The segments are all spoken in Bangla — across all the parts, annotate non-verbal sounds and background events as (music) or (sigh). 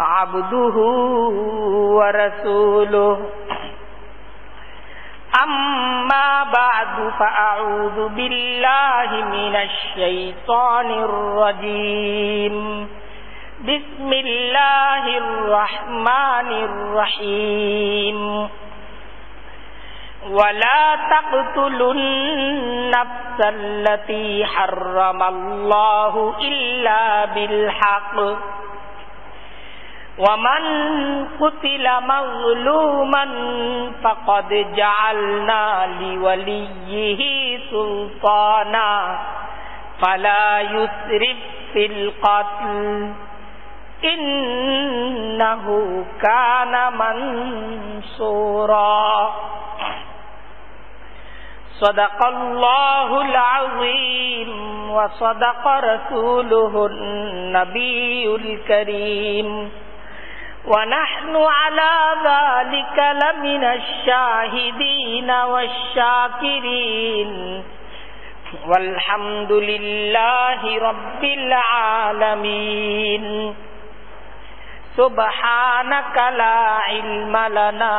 عبده ورسوله أما بعد فأعوذ بالله من الشيطان الرجيم بسم الله الرحمن الرحيم ولا تقتلوا النفس التي حرم الله إلا بالحق ومن قتل مظلوما فقد جعلنا لوليه سلطانا فلا يسرف في القتل إنه كان منصورا صدق الله العظيم وصدق رسوله النبي الكريم ونحن على ذلك لمن الشاهدين والشاكرين. والحمد لله رب العالمين. سبحانك لا علم لنا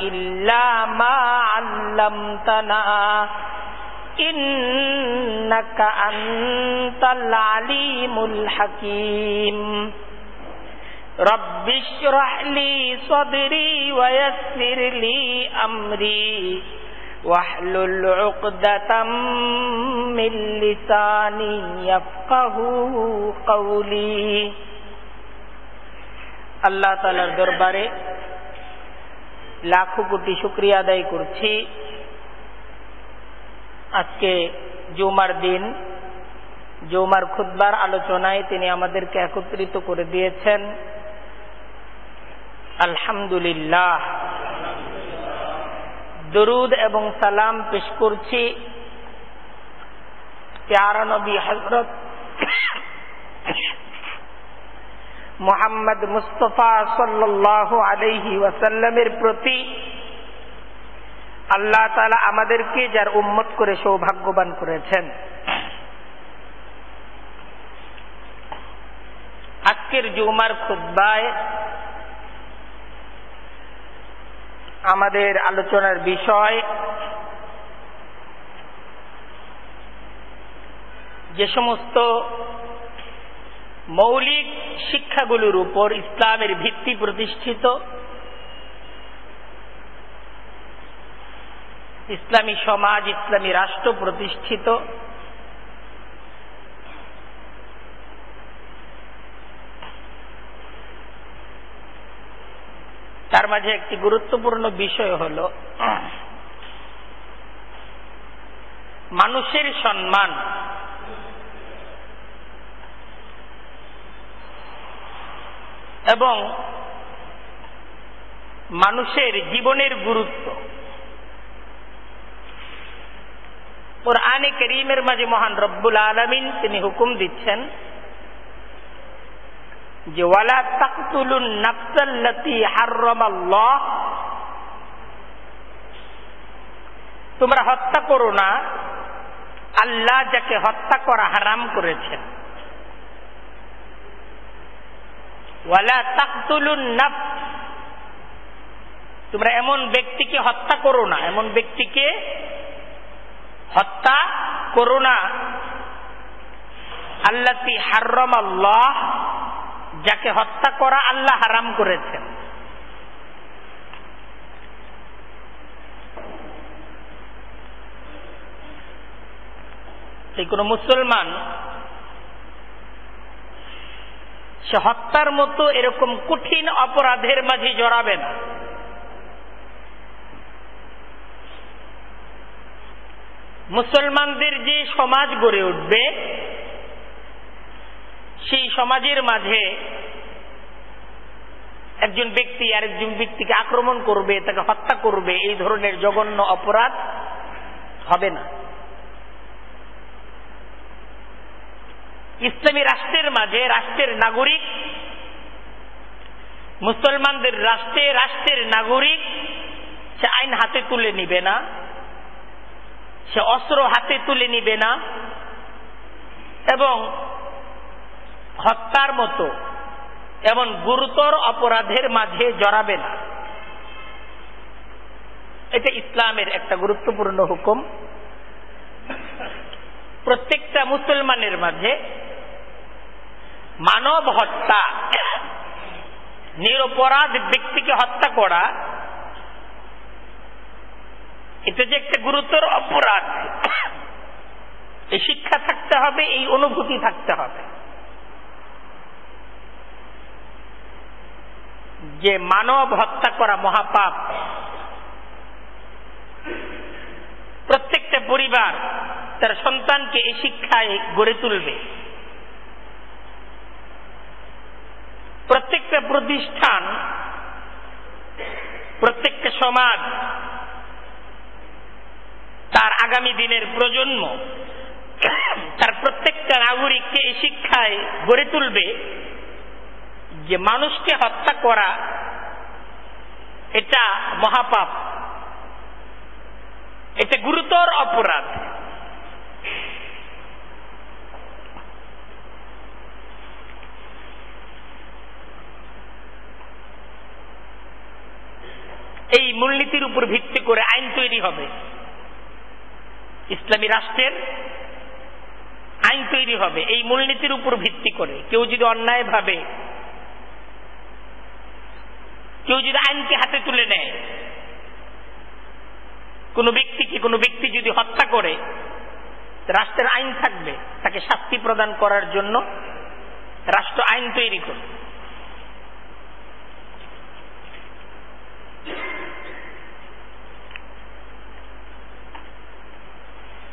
إلا ما علمتنا. إنك أنت العليم الحكيم. رب اشرح لي صدري ويسر لي أمري واحلل عقدة من لساني يفقه قولي আল্লাহ তালার দরবারে লাখো কোটি শুক্রিয়া আদায় করছি আজকে জুমার দিন জুমার খুদ্বার আলোচনায় তিনি আমাদেরকে একত্রিত করে দিয়েছেন আলহামদুলিল্লাহ। দরুদ এবং সালাম পেশ করছি প্যারা হজরত মোহাম্মদ মুস্তফা সাল্লাহ আলহি ওয়াসাল্লামের প্রতি আল্লাহ তালা আমাদেরকে যার উম্মত করে সৌভাগ্যবান করেছেন। আজকের জুমার খুদ্বায় আমাদের আলোচনার বিষয় যে সমস্ত মৌলিক শিক্ষাগুলোর উপর ইসলামের ভিত্তি প্রতিষ্ঠিত, ইসলামী সমাজ, ইসলামী রাষ্ট্র প্রতিষ্ঠিত তার মাঝে একটি গুরুত্বপূর্ণ বিষয় হল মানুষের সম্মান। এবং মানুষের জীবনের গুরুত্ব। ওর আনে করিমের মাঝে মহান রব্বুল আলমিন তিনি হুকুম দিচ্ছেন যে ওয়ালা তাকতুলুন নাফসাল্লাতি হাররামাল্লাহ। তোমরা হত্যা করো না। আল্লাহ যাকে হত্যা করা হারাম করেছেন। ওয়ালা তাকতুলুন নাফস। তোমরা এমন ব্যক্তিকে হত্যা করো না। এমন ব্যক্তিকে হত্যা করো না। আল্লাতি হাররম আল্লাহ যাকে হত্যা করা আল্লাহ হারাম করেছেন। সেই কোন মুসলমান, সে হত্যার মতো এরকম কঠিন অপরাধের মাঝে জড়াবে না। মুসলমানদের যে সমাজ গড়ে উঠবে সেই সমাজের মাঝে একজন ব্যক্তি আরেকজন ব্যক্তিকে আক্রমণ করবে, তাকে হত্যা করবে, এই ধরনের জঘন্য অপরাধ হবে না। ইসলামী রাষ্ট্রের মাঝে রাষ্ট্রের নাগরিক, মুসলমানদের রাষ্ট্রে রাষ্ট্রের নাগরিক, সে আইন হাতে তুলে নিবে না, সে অস্ত্র হাতে তুলে নিবে না, এবং হত্যার মতো এমন গুরুতর অপরাধের মাঝে জড়াবে না। এটা ইসলামের একটা গুরুত্বপূর্ণ হুকুম। প্রত্যেকটা মুসলমানের মাঝে মানব হত্যা, নিরপরাধ ব্যক্তিকে হত্যা করা, এটা যে একটা গুরুতর অপরাধ। এই শিক্ষা থাকতে হবে, এই অনুভূতি থাকতে হবে। যে মানব হত্যা করা মহাপাপ। প্রত্যেকটা পরিবার তার সন্তানকে এই শিক্ষায় গড়ে তুলবে। প্রত্যেকটা প্রতিষ্ঠান, প্রত্যেকটা সমাজ, তার আগামী দিনের প্রজন্ম, তার প্রত্যেকটা নাগরিককে এই শিক্ষায় গড়ে তুলবে। যে মানুষকে হত্যা করা, এটা মহাপাপ। এটা গুরুতর অপরাধ। এই মূলনীতির উপর ভিত্তি করে আইন তৈরি হবে। ইসলামী রাষ্ট্রের আইন তৈরি হবে। এই মূলনীতির উপর ভিত্তি করে কেউ যদি অন্যায় ভাবে কেউ যদি আইনকে হাতে তুলে নেয়, কোন ব্যক্তিকে, কোনো ব্যক্তি যদি হত্যা করে, রাষ্ট্রের আইন থাকবে, তাকে শাস্তি প্রদান করার জন্য রাষ্ট্র আইন তৈরি করবে।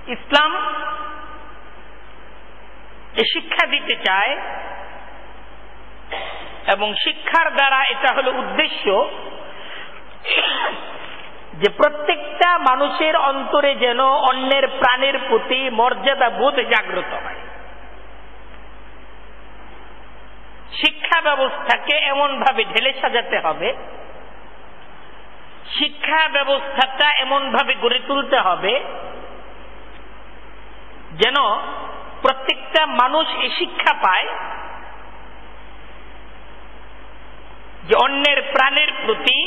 ইসলাম এ শিক্ষা দিতে চায় এবং শিক্ষার দ্বারা এটা হলো উদ্দেশ্য যে প্রত্যেকটা মানুষের অন্তরে যেন অন্যের প্রাণের প্রতি মর্যাদা বোধ জাগ্রত হয়। শিক্ষা ব্যবস্থাকে এমন ভাবে ঢেলে সাজাতে হবে, শিক্ষা ব্যবস্থাটা এমন ভাবে গড়ে তুলতে হবে যেন প্রত্যেকটা মানুষ এই শিক্ষা পায় যে অন্যের প্রাণের প্রতি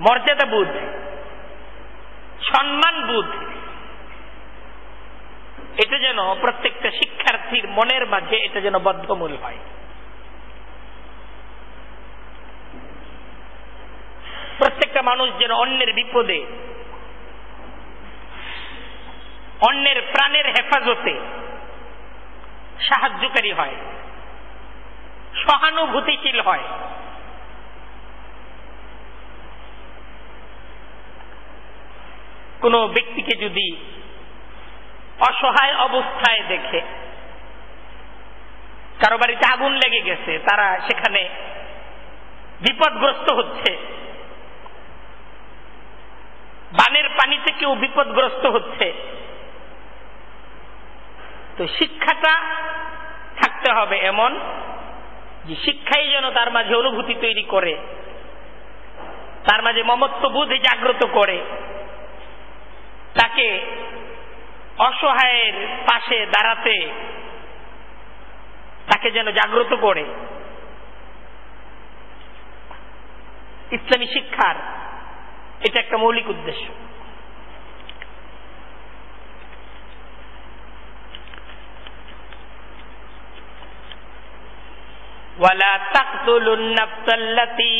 মর্যাদা বুধ, সম্মান বুধ, এটা যেন প্রত্যেকটা শিক্ষার্থীর মনের মাঝে এটা যেন বদ্ধমূল হয়। প্রত্যেকটা মানুষ যেন অন্যের বিপদে, অন্যের প্রাণের হেফাজতে সাহায্যকারী হয়। সহানুভূতিশীল হয়। কোন ব্যক্তিকে যদি অসহায় অবস্থায় দেখে, কারও বাড়িতে আগুন লেগে গেছে, তারা সেখানে বিপদগ্রস্ত হচ্ছে, বানের পানিতে কেউ বিপদগ্রস্ত হচ্ছে, তো শিক্ষাটা থাকতে হবে এমন যে শিক্ষাই যেন তার মাঝে অনুভূতি তৈরি করে, তার মাঝে মমত্ব মমত্ববোধ জাগ্রত করে, তাকে অসহায়ের পাশে দাঁড়াতে তাকে যেন জাগ্রত করে। ইসলামী শিক্ষার এটা একটা মৌলিক উদ্দেশ্য। ولا تقتلوا النفس التي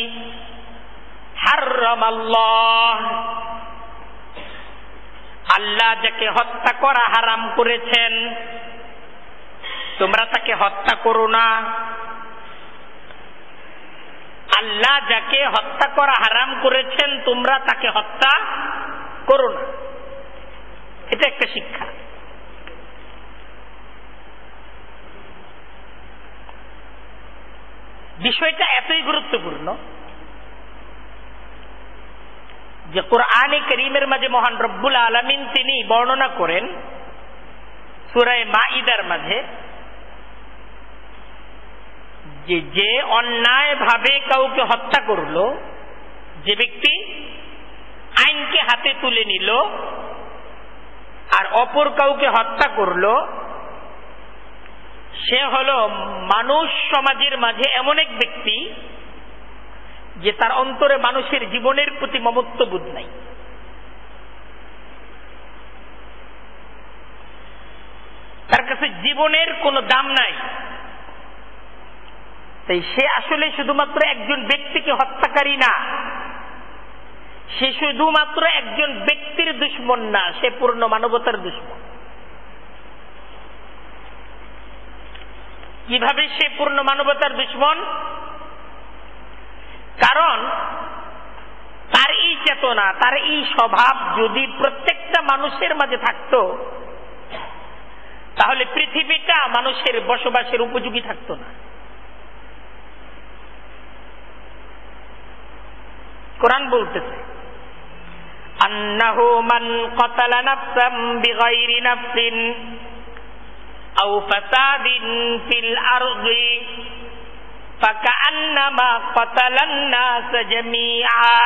حرم الله আল্লাহ যাকে হত্যা করা হারাম করেছেন তোমরা তাকে হত্যা করো না আল্লাহ যাকে হত্যা করা হারাম করেছেন তোমরা তাকে হত্যা করো না এটা একটা শিক্ষা বিষয়টা এতই গুরুত্বপূর্ণ যে কোরআনে করিমের মাঝে মহান রব্বুল আলমিন তিনি বর্ণনা করেন সুরায় মাইদার মাঝে যে যে অন্যায় ভাবে কাউকে হত্যা করল, যে ব্যক্তি আইনকে হাতে তুলে নিল আর অপর কাউকে হত্যা করল সে হল মানুষ সমাজের মাঝে এমন এক ব্যক্তি যে তার অন্তরে মানুষের জীবনের প্রতি মমত্ববোধ নাই। তার কাছে জীবনের কোনো দাম নাই। তাই সে আসলে শুধুমাত্র একজন ব্যক্তিকে হত্যাকারী না। সে শুধুমাত্র একজন ব্যক্তির দুশ্মন না, সে পূর্ণ মানবতার দুশ্মন। কীভাবে সে পূর্ণ মানবতার দুশ্মন? কারণ তার এই চেতনা, তার এই স্বভাব যদি প্রত্যেকটা মানুষের মাঝে থাকত, তাহলে পৃথিবীটা মানুষের বসবাসের উপযোগী থাকত না। কোরআন বলতেছে, আন্নাহু মান কতালা নাফসাম বিগাইরি নাফসিন। আও ফাসাদিন ফিল আরদি فكأنما قتل الناس جميعا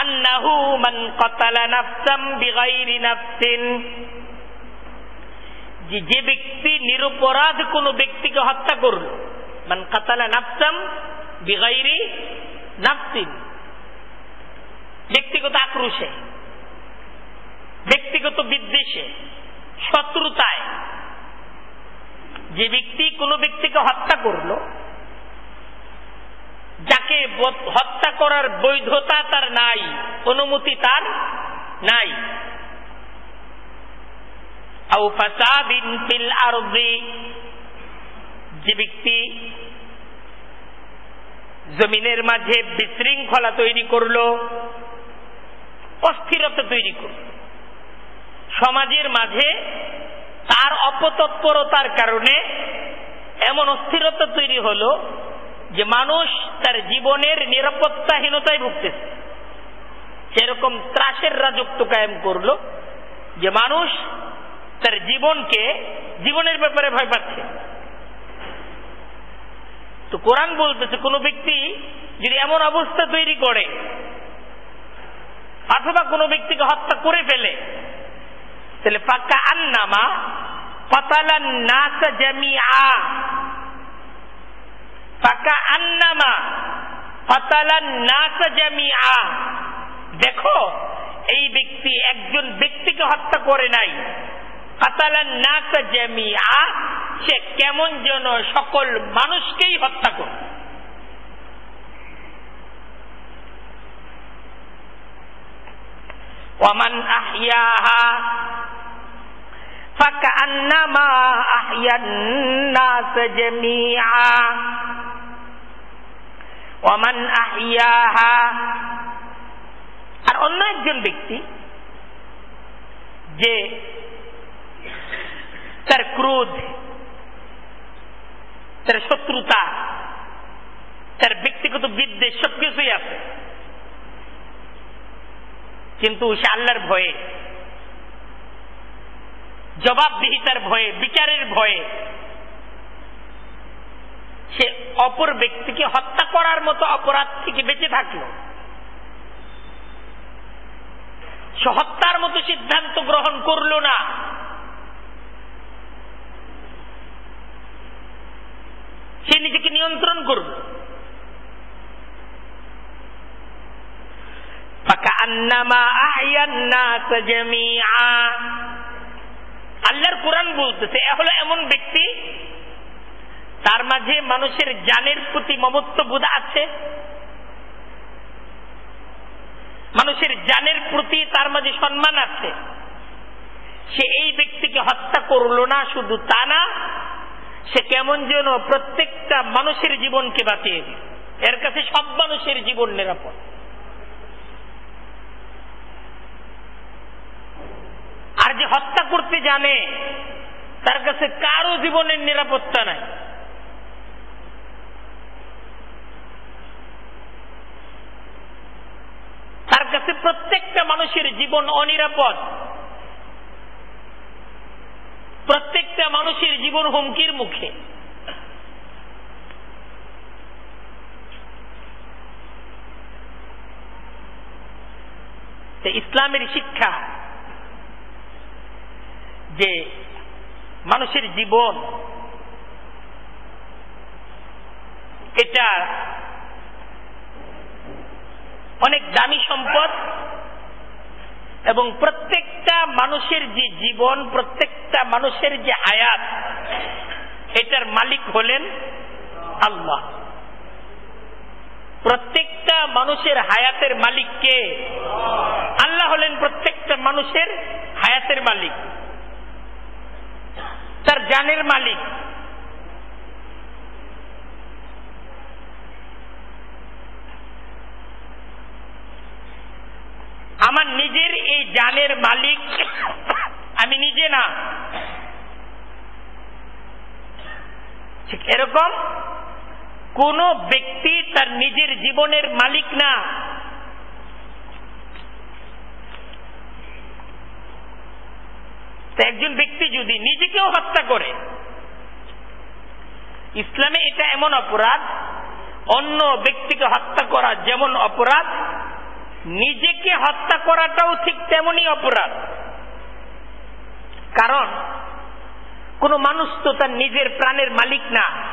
أنه من قتل نفسا بغير نفس যে ব্যক্তি নিরপরাধ কোন ব্যক্তিকে হত্যা করল মান কাতালা নাফসাম বিগাইরি নাফসিন ব্যক্তিগত আক্রোশে ব্যক্তিগত বিদ্বেষে, শত্রুতায়। যে ব্যক্তি কোনো ব্যক্তিকে হত্যা করল, যাকে হত্যা করার বৈধতা তার নাই, অনুমতি তার নাই। যে ব্যক্তি জমিনের মাঝে বিশৃঙ্খলা তৈরি করল, অস্থিরতা তৈরি করল। সমাজের মাঝে তার অপতৎপরতার কারণে এমন অস্থিরতা তৈরি হলো যে মানুষ তার জীবনের নিরাপত্তাহীনতায় ভুগতেছে। সেরকম ত্রাসের রাজত্ব কায়েম করল যে মানুষ তার জীবনকে, জীবনের ব্যাপারে ভয় পাচ্ছে। তো কোরআন বলতেছে, কোন ব্যক্তি যদি এমন অবস্থা তৈরি করে, অথবা কোনো ব্যক্তিকে হত্যা করে ফেলে তাহলে ফাঁকা আন্নামা নাস ফাঁকা আন্নামা নাস দেখো এই ব্যক্তি একজন ব্যক্তিকে হত্যা করে নাই সে কেমন যেন সকল মানুষকেই হত্যা করে ওয়ামান আহিয়াহা فكأنما أحيا الناس جميعا ومن أحياها আর অন্য একজন ব্যক্তি যে তার ক্রোধ তার শত্রুতা তার ব্যক্তিগত বিদ্বেষ সবকিছুই আছে কিন্তু সে আল্লাহর ভয়ে জবাবদিহিতার ভয়ে, বিচারের ভয়ে সে অপর ব্যক্তিকে হত্যা করার মতো অপরাধ থেকে বেঁচে থাকল। সে হত্যার মতো সিদ্ধান্ত গ্রহণ করল না। সে নিজেকে নিয়ন্ত্রণ করল। আল্লাহর কোরআন বলতেছে, এ হলো এমন ব্যক্তি, তার মাঝে মানুষের জানের প্রতি মমত্ব বোধ আছে? মানুষের জানের প্রতি তার মাঝে সম্মান আছে? সে এই ব্যক্তিকে হত্যা করল না শুধু তা না, সে কেমন যেন প্রত্যেকটা মানুষের জীবনকে বাঁচিয়ে দিল। এর কাছে সব মানুষের জীবন নিরাপদ আর যে হত্যা করতে জানে, তার কাছে কারও জীবনের নিরাপত্তা নাই। তার কাছে প্রত্যেকটা মানুষের জীবন অনিরাপদ। প্রত্যেকটা মানুষের জীবন হুমকির মুখে। ইসলামের শিক্ষা যে মানুষের জীবন, এটা অনেক দামি সম্পদ এবং প্রত্যেকটা মানুষের যে জীবন, প্রত্যেকটা মানুষের যে হায়াত এটার মালিক হলেন আল্লাহ। প্রত্যেকটা মানুষের হায়াতের মালিক কে? আল্লাহ হলেন প্রত্যেকটা মানুষের হায়াতের মালিক। তার জানের মালিক। আমার নিজের এই জানের মালিক, আমি নিজে না। এরকম কোন ব্যক্তি তার নিজের জীবনের মালিক না। একজন ব্যক্তি যদি নিজেকেও হত্যা করে, ইসলামে এটা এমন অপরাধ, অন্য ব্যক্তিকে হত্যা করা যেমন অপরাধ, নিজেকে হত্যা করাটাও ঠিক তেমনই অপরাধ। কারণ, কোন মানুষ তো তার নিজের প্রাণের মালিক না।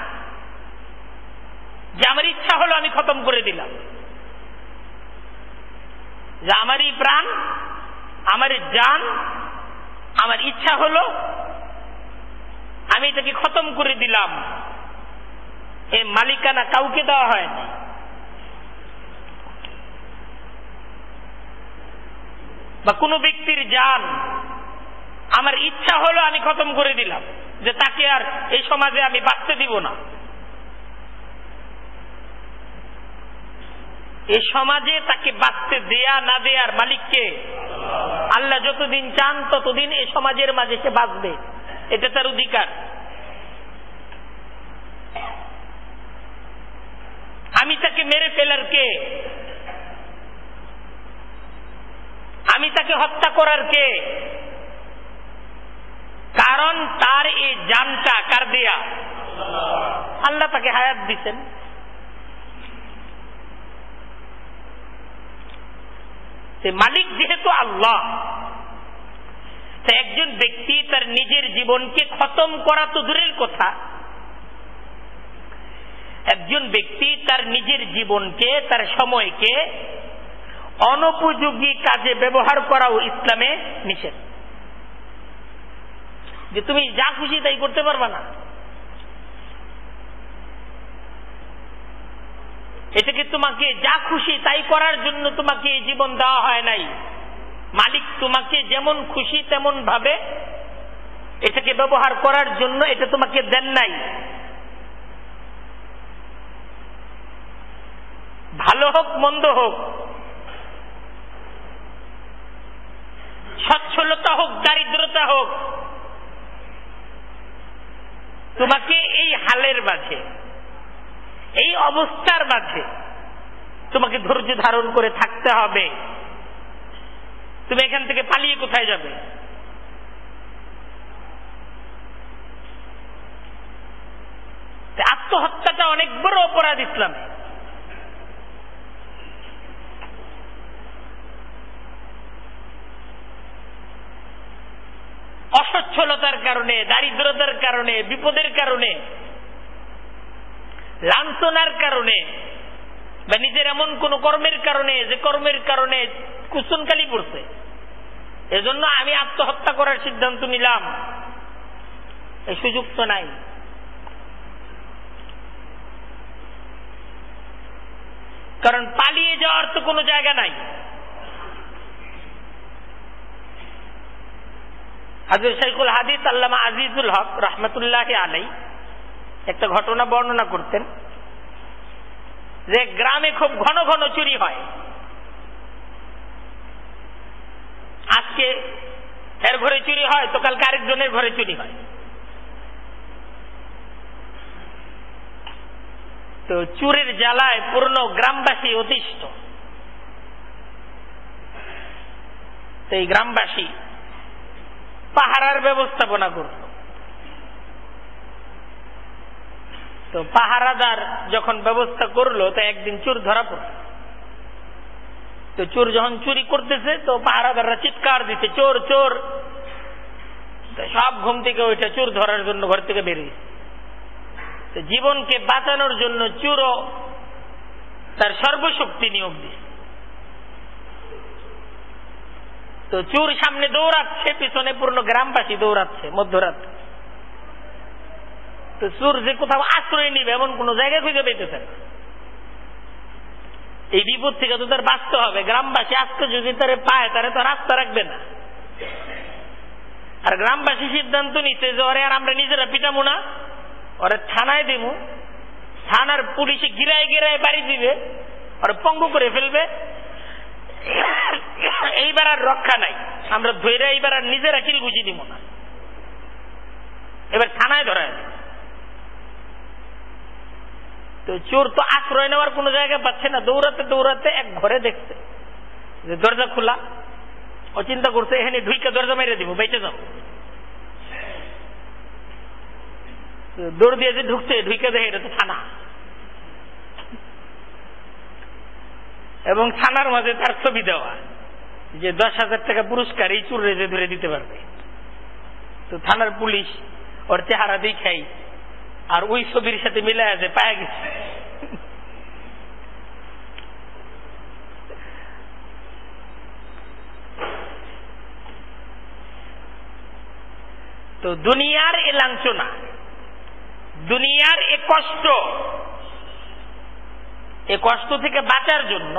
যে আমার ইচ্ছা হলো আমি খতম করে দিলাম। যে আমারই প্রাণ আমার জান আমার ইচ্ছা হলো, আমি এটাকে খতম করে দিলাম। এ মালিকানা কাউকে দেওয়া হয়নি। বা কোনো ব্যক্তির যান আমার ইচ্ছা হলো আমি খতম করে দিলাম, যে তাকে আর এই সমাজে আমি বাঁচতে দিব না। এই সমাজে তাকে বাঁচতে দেয়া না দেয়ার মালিককে আল্লাহ যতদিন চান ততদিন এই সমাজের মাঝে সে বাঁচবে। এটা তার অধিকার। আমি তাকে মেরে ফেলার কে? আমি তাকে হত্যা করার কে? কারণ তার এই জানটা কার দেয়া? আল্লাহ তাকে হায়াত দিচ্ছেন মালিক যেহেতু আল্লাহ একজন ব্যক্তি তার নিজের জীবনকে খতম করা তো দূরের কথা। একজন ব্যক্তি তার নিজের জীবনকে, তার সময়কে অনুপযোগী কাজে ব্যবহার করাও ইসলামে নিষেধ। যে তুমি যা খুশি তাই করতে পারবা না এটাকে তোমাকে যা খুশি তাই করার জন্য তোমাকে এই জীবন দেওয়া হয় নাই। মালিক তোমাকে যেমন খুশি তেমন ভাবে এটাকে ব্যবহার করার জন্য এটা তোমাকে দেন নাই। ভালো হোক, মন্দ হোক, সচ্ছলতা হোক, দারিদ্রতা হোক, তোমাকে এই হালের মাঝে, এই অবস্থার মাঝে তোমাকে ধৈর্য ধারণ করে থাকতে হবে। তুমি এখান থেকে পালিয়ে কোথায় যাবে? আত্মহত্যাটা অনেক বড় অপরাধ ইসলামে। অসচ্ছলতার কারণে, দারিদ্রতার কারণে, বিপদের কারণে, লাঞ্ছনার কারণে বা নিজের এমন কোন কর্মের কারণে, যে কর্মের কারণে কুসনকালি পড়ছে। এজন্য আমি আত্মহত্যা করার সিদ্ধান্ত নিলাম। এই সুযোগ তো নাই। কারণ পালিয়ে যাওয়ার তো কোনো জায়গা নাই। হাজির শাইকুল হাদিস আল্লামা আজিজুল হক রহমতুল্লাহ আলাই একটা ঘটনা বর্ণনা করতেন। যে গ্রামে খুব ঘন ঘন চুরি হয়। আজকে এর ঘরে চুরি হয় তো কালকে আরেকজনের ঘরে চুরি হয়। তো চুরির জ্বালায় পূর্ণ গ্রামবাসী অতিষ্ঠ। তো এই গ্রামবাসী পাহারার ব্যবস্থাপনা করল তো পাহারাদার যখন ব্যবস্থা করল, তো একদিন চুর ধরা পড়ল। তো চোর যখন চুরি করতেছে, তো পাহারাদাররা চিৎকার দিতে চোর চোর! সব ঘুম থেকে ওইটা চোর ধরার জন্য ঘর থেকে বেরিয়েছে তো জীবনকে বাঁচানোর জন্য চুরও তার সর্বশক্তি নিয়োগ দিচ্ছে তো চোর সামনে দৌড়াচ্ছে, পিছনে পূর্ণ গ্রামবাসী দৌড়াচ্ছে মধ্যরাত্রে তো চোর যে কোথাও আশ্রয় নিবে, এমন কোন জায়গা খুঁজে পেতেছে না এই বিপদ থেকে তো তার বাঁচতে হবে। গ্রামবাসী আজকে যদি তারে পায়, তারে তো রাস্তা রাখবে না। আর গ্রামবাসী সিদ্ধান্ত নিচ্ছে যে, ওরে আর আমরা নিজেরা পিটামু না। ওরে থানায় দিব থানার পুলিশে গিরায় গিরায় বাড়ি দিবে। ওরা পঙ্গু করে ফেলবে। এইবার আর রক্ষা নাই। আমরা ধৈর্য এইবার আর নিজেরা কিল বুঝি দিব না। এবার থানায় ধরায় তো চোর তো আশ্রয় নেওয়ার কোন জায়গায় পাচ্ছে না। দৌড়াতে দৌড়াতে এক ঘরে দেখছে যে দরজা খোলা। ও চিন্তা করছে, এখানে ঢুইকে দরজা মেরে দিব, বেঁচে যাও। দৌড় দিয়ে যে ঢুকছে, ঢুইকে দেখে এটা তো থানা। এবং থানার মাঝে তার ছবি দেওয়া যে দশ হাজার টাকা পুরস্কার এই চুর রেজে ধরে দিতে পারবে। তো থানার পুলিশ ওর চেহারা দেখাই আর ওই ছবির সাথে মিলে আছে পায়া গেছে। তো দুনিয়ার এ লাঞ্ছনা, দুনিয়ার এ কষ্ট এ কষ্ট থেকে বাঁচার জন্য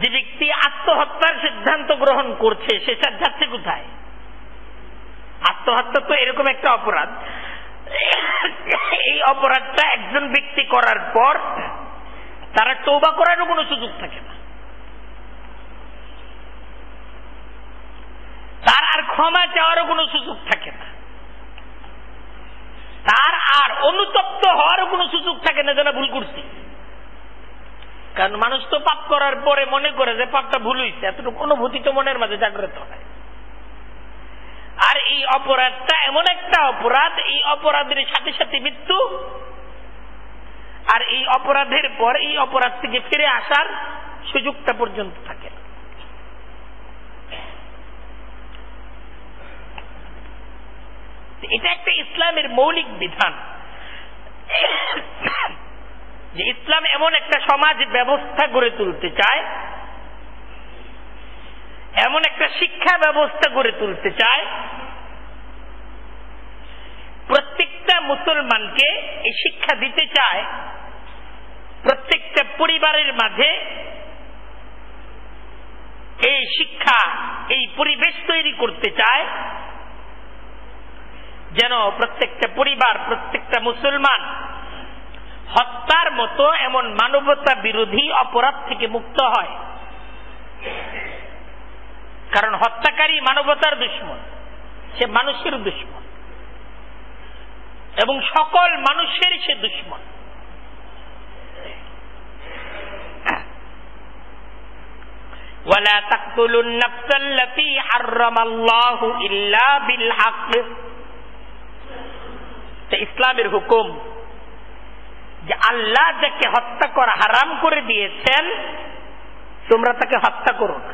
যে ব্যক্তি আত্মহত্যার সিদ্ধান্ত গ্রহণ করছে, সে যাচ্ছে কোথায়? আত্মহত্যা তো এরকম একটা অপরাধ। এই অপরাধটা একজন ব্যক্তি করার পর তারা তৌবা করারও কোনো সুযোগ থাকে না। তার আর ক্ষমা চাওয়ারও কোনো সুযোগ থাকে না। তার আর অনুতপ্ত হওয়ারও কোনো সুযোগ থাকে না, যেন ভুল করছি। কারণ মানুষ তো পাপ করার পরে মনে করে যে পাপটা ভুল হয়েছে এতটুকু অনুভূতি তো মনের মাঝে জাগ্রত হয়। আর এই অপরাধটা এমন একটা অপরাধ, এই অপরাধের সাথে সাথে মৃত্যু। আর এই অপরাধের পর এই অপরাধ থেকে ফিরে আসার সুযোগটা পর্যন্ত থাকে। এটা একটা ইসলামের মৌলিক বিধান। যে ইসলাম এমন একটা সমাজ ব্যবস্থা গড়ে তুলতে চায় এমন একটা শিক্ষা ব্যবস্থা গড়ে তুলতে চায়। প্রত্যেকটা মুসলমানকে এই শিক্ষা দিতে চায়। প্রত্যেকটা পরিবারের মাঝে এই শিক্ষা, এই পরিবেশ তৈরি করতে চায়। যেন প্রত্যেকটা পরিবার, প্রত্যেকটা মুসলমান হত্যার মতো এমন মানবতা বিরোধী অপরাধ থেকে মুক্ত হয়। কারণ হত্যাকারী মানবতার দুশ্মন সে মানুষের দুশ্মন এবং সকল মানুষের সে দুশ্মন ولا تقتلوا النفس التي حرم الله إلا بالحق ইসলামের হুকুম যে আল্লাহ যাকে হত্যা করা হারাম করে দিয়েছেন তোমরা তাকে হত্যা করো না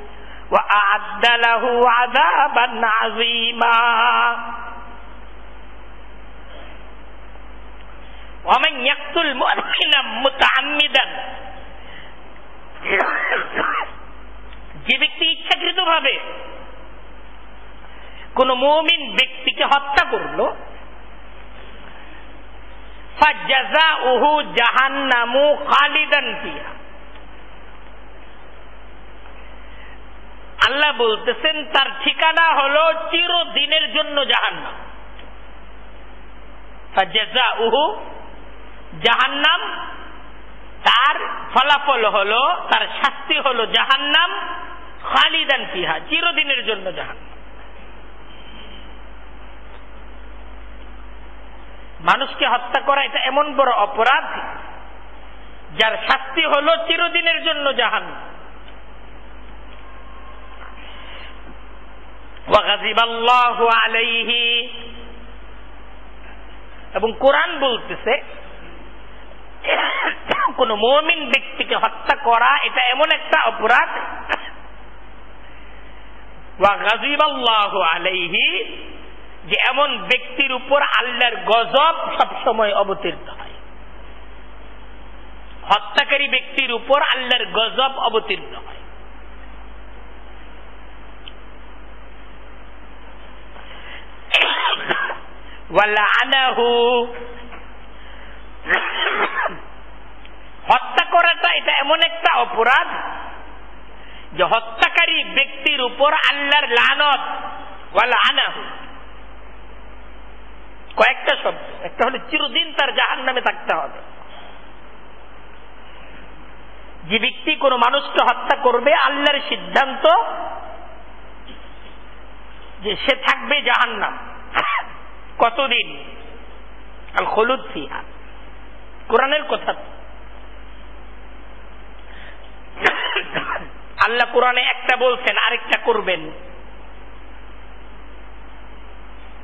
যে ব্যক্তি ইচ্ছাকৃত ভাবে কোন মৌমিন ব্যক্তিকে হত্যা করল জাহান্নামু খালিদান পিয়া আল্লাহ বলতেছেন, তার ঠিকানা হলো চিরদিনের জন্য জাহান্নাম। ফাজাজাউহু জাহান্নাম, তার ফলাফল হলো, তার শাস্তি হলো জাহান্নাম, খালিদান ফিহা, চিরদিনের জন্য জাহান্নাম। মানুষকে হত্যা করা এটা এমন বড় অপরাধ, যার শাস্তি হলো চিরদিনের জন্য জাহান আলাইহি। এবং কোরআন বলতেছে, কোন মমিন ব্যক্তিকে হত্যা করা, এটা এমন একটা অপরাধ। আলাইহি, যে এমন ব্যক্তির উপর আল্লাহর গজব সবসময় অবতীর্ণ হয়। হত্যাকারী ব্যক্তির উপর আল্লাহর গজব অবতীর্ণ হয়। হত্যা করাটা এটা এমন একটা অপরাধ যে হত্যাকারী ব্যক্তির উপর আল্লাহর লানত কয়েকটা শব্দ, একটা হলে চিরদিন তার জাহান নামে থাকতে হবে। যে ব্যক্তি কোনো মানুষকে হত্যা করবে, আল্লাহর সিদ্ধান্ত যে সে থাকবে জাহান নাম কতদিন? আল হলুদ ফিহা। কোরআনের কথা। আল্লাহ কোরআনে একটা বলছেন, আরেকটা করবেন।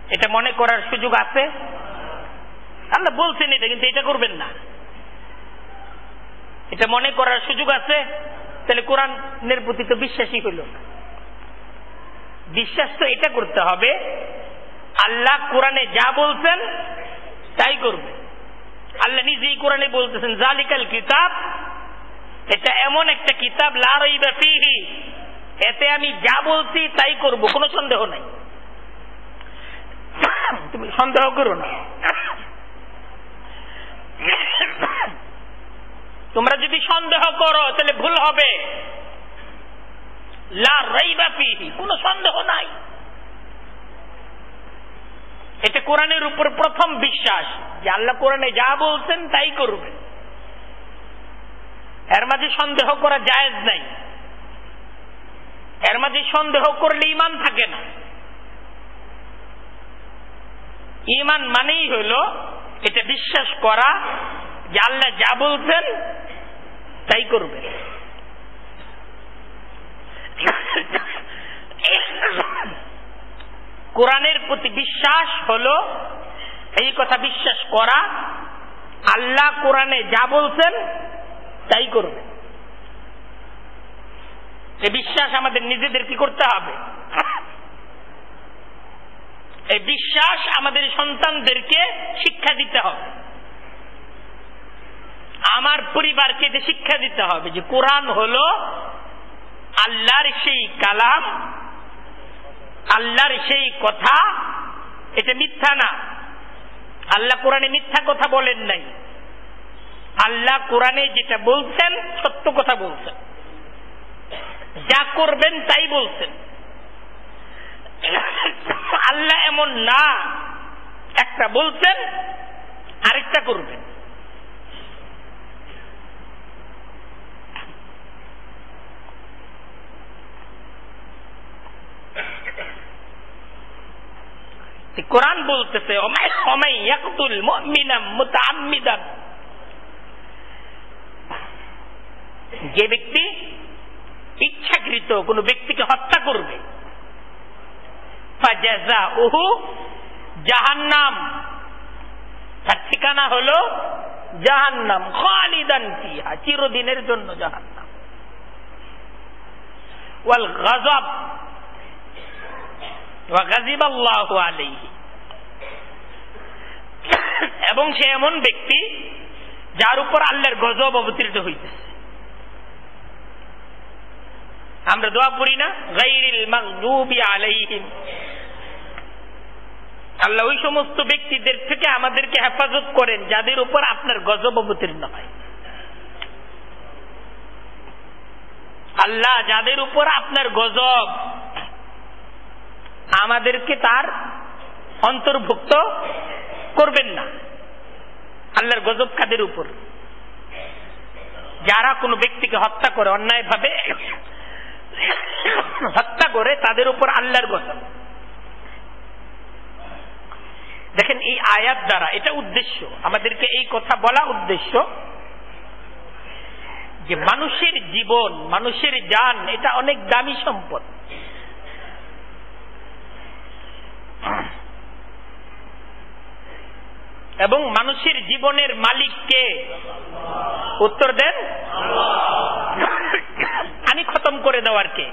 এটা মনে করার সুযোগ আছে? আল্লাহ বলছেন এটা, কিন্তু এটা করবেন না। এটা মনে করার সুযোগ আছে? তাহলে কোরআনের প্রতি তো বিশ্বাসই হইল বিশ্বাস তো এটা করতে হবে আল্লাহ কোরআনে যা বলছেন, তাই করবে। আল্লাহ নিজেই কোরআনে বলতেছেন, জালিকাল কিতাব এটা এমন একটা কিতাব লারই বা ফিহি এতে আমি যা বলছি তাই করব, কোনো সন্দেহ নাই। তুমি সন্দেহ করো না। তোমরা যদি সন্দেহ করো, তাহলে ভুল হবে। কোন সন্দেহ নাই। এটা কোরআনের উপর প্রথম বিশ্বাস। যে আল্লাহ কোরআনে যা বলছেন তাই করবেন এর মাঝে সন্দেহ করা জায়েজ নাই। এর মাঝে সন্দেহ করলে ইমান থাকে না। ইমান মানেই হইল এটা বিশ্বাস করা যে আল্লাহ যা বলছেন তাই করবে। কোরআনের প্রতি বিশ্বাস হল এই কথা বিশ্বাস করা। আল্লাহ কোরআনে যা বলছেন, তাই করবে। এই বিশ্বাস আমাদের নিজেদের কি করতে হবে? এই বিশ্বাস আমাদের সন্তানদেরকে শিক্ষা দিতে হবে। আমার পরিবারকে শিক্ষা দিতে হবে যে কোরআন হল আল্লাহর সেই কালাম আল্লাহর সেই কথা, এটা মিথ্যা না। আল্লাহ কোরআনে মিথ্যা কথা বলেন নাই। আল্লাহ কোরআনে যেটা বলছেন, সত্য কথা বলছেন। যা করবেন তাই বলছেন। আল্লাহ এমন না। একটা বলছেন, আরেকটা করবেন। কোরআন বলতেছে যে ব্যক্তি ইচ্ছাকৃত কোনো ব্যক্তিকে হত্যা করবে জাহান্নাম। তার ঠিকানা হলো জাহান্নাম, খালিদান চিরদিনের জন্য জাহান্নাম। ওয়াল গজব এবং সে এমন ব্যক্তি যার উপর আল্লাহর গজব অবতীর্ণ হইতেছে। আমরা দোয়া করি না আল্লাহ ওই সমস্ত ব্যক্তিদের থেকে আমাদেরকে হেফাজত করেন, যাদের উপর আপনার গজব অবতীর্ণ হয়। আল্লাহ যাদের উপর আপনার গজব আমাদেরকে তার অন্তর্ভুক্ত করবেন না। আল্লাহর গজব কাদের উপর? যারা কোনো ব্যক্তিকে হত্যা করে, অন্যায়ভাবে হত্যা করে, তাদের উপর আল্লাহর গজব। দেখেন, এই আয়াত দ্বারা এটা উদ্দেশ্য। আমাদেরকে এই কথা বলা উদ্দেশ্য যে মানুষের জীবন, মানুষের যান, এটা অনেক দামি সম্পদ। এবং মানুষের জীবনের মালিক কে উত্তর দেন? আমি খতম করে দেওয়ার কে?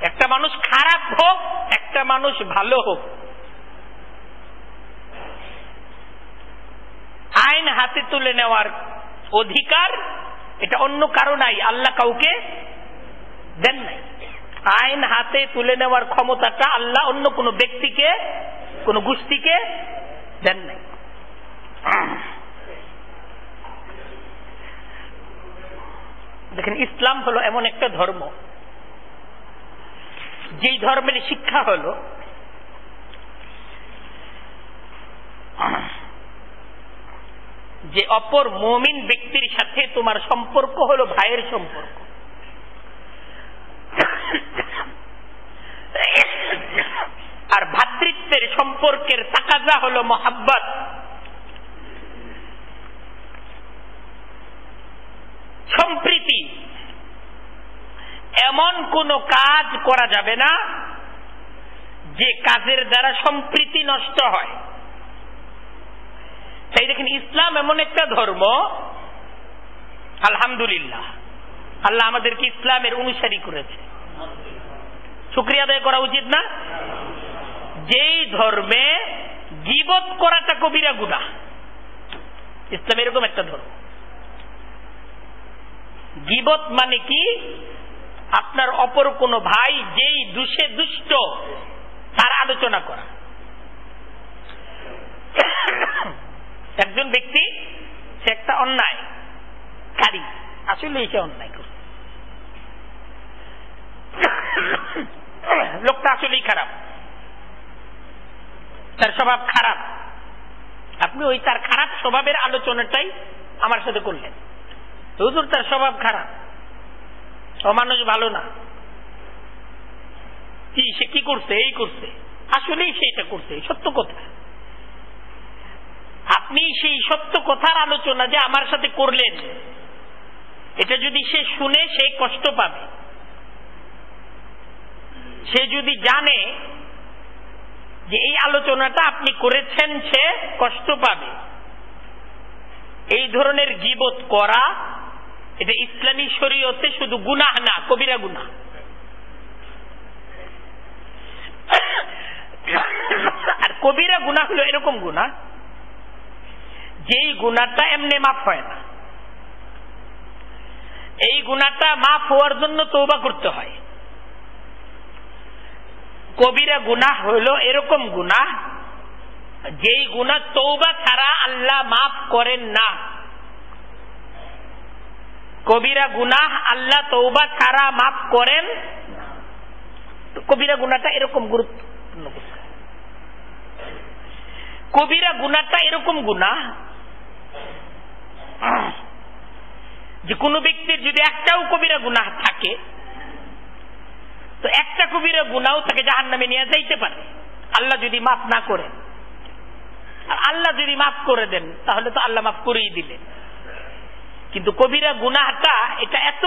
একটা মানুষ খারাপ হোক, একটা মানুষ ভালো হোক। আইন হাতে তুলে নেওয়ার অধিকার এটা অন্য কারও নাই, আল্লাহ কাউকে দেন নাই। আইন হাতে তুলে নেওয়ার ক্ষমতাটা আল্লাহ অন্য কোন ব্যক্তিকে, কোন গোষ্ঠীকে দেন নাই। দেখেন, ইসলাম হলো এমন একটা ধর্ম। যেই ধর্মের শিক্ষা হল, যে অপর মমিন ব্যক্তির সাথে তোমার সম্পর্ক হলো ভাইয়ের সম্পর্ক আর ভাতৃত্বের সম্পর্কের তাকাজা হলো মহাব্বত। সম্প্রীতি। এমন কোন কাজ করা যাবে না যে কাজের দ্বারা সম্প্রীতি নষ্ট হয়। তাই দেখেন, ইসলাম এমন একটা ধর্ম, আলহামদুলিল্লাহ। আল্লাহ আমাদেরকে ইসলামের অনুসারী করেছে। শুক্রিয়া আদায় করা উচিত না? যেই ধর্মে জীবত করাটা কবিরা গুণা। ইসলাম এরকম একটা ধর্ম। গিবত মানে কি? আপনার অপর কোন ভাই যেই দুষে দুষ্ট, তার আলোচনা করা। একজন ব্যক্তি, সে একটা অন্যায় কারি। আসলে সে অন্যায় করছে। লোকটা আসলেই খারাপ। তার স্বভাব খারাপ। আপনি ওই তার খারাপ স্বভাবের আলোচনাটাই আমার সাথে করলেন। হুজুর, তার স্বভাব খারাপ। অমানুষ ভালো না। কি সে কি করছে, এই করছে। আসলেই সেটা করছে সত্য কথা। আপনি সেই সত্য কথার আলোচনা যে আমার সাথে করলেন, এটা যদি সে শুনে, সে কষ্ট পাবে। সে যদি জানে যে এই আলোচনাটা আপনি করেছেন সে কষ্ট পাবে। এই ধরনের গিবত করা, এটা ইসলামী শরীয়তে শুধু গুনাহ না, কবিরা গুনাহ। আর কবিরা গুণা হলো এরকম গুণা যেই গুণাটা এমনি মাফ হয় না। এই গুণাটা মাফ হওয়ার জন্য তৌবা করতে হয়। কবিরা গুনাহ হলো এরকম গুনাহ, যেই গুণা তৌবা ছাড়া আল্লাহ মাফ করেন না। কবিরা গুনাহ আল্লাহ তৌবা ছাড়া মাফ করেন কবিরা গুণাটা এরকম গুরুত্বপূর্ণ কবিরা গুণাটা এরকম গুণা যে কোনো ব্যক্তির যদি একটাও কবিরা গুনাহ থাকে তো একটা কবিরা গুনাও তাকে জাহান নামে নিয়ে যাইতে পারে। আল্লাহ যদি মাফ না করেন আর আল্লাহ যদি মাফ করে দেন, তাহলে তো আল্লাহ মাফ করেই দিলেন। কিন্তু কবিরা গুনাহটা এটা এত